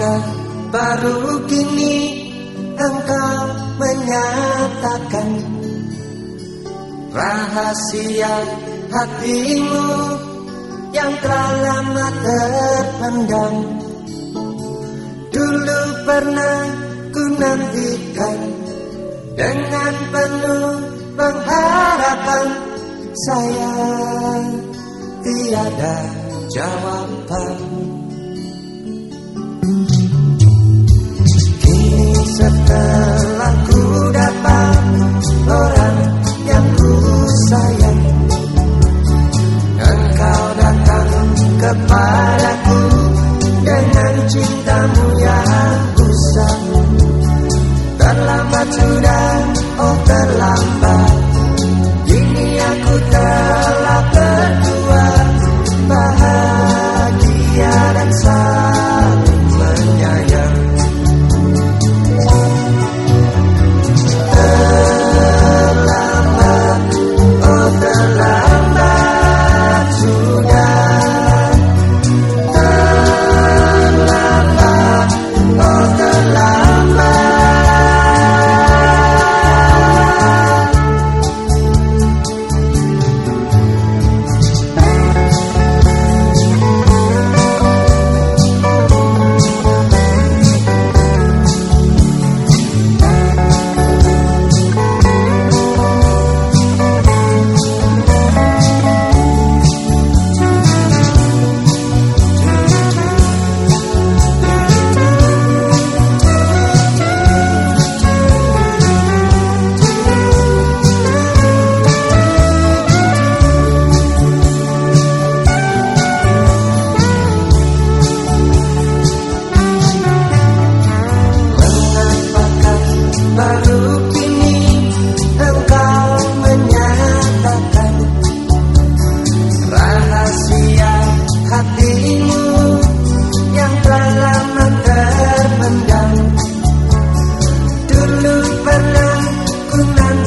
Baru kini engkau menyatakan Rahasia hatimu yang telah lama terpendam? Dulu pernah ku nantikan dengan penuh pengharapan Sayang tiada jawaban time. alumbran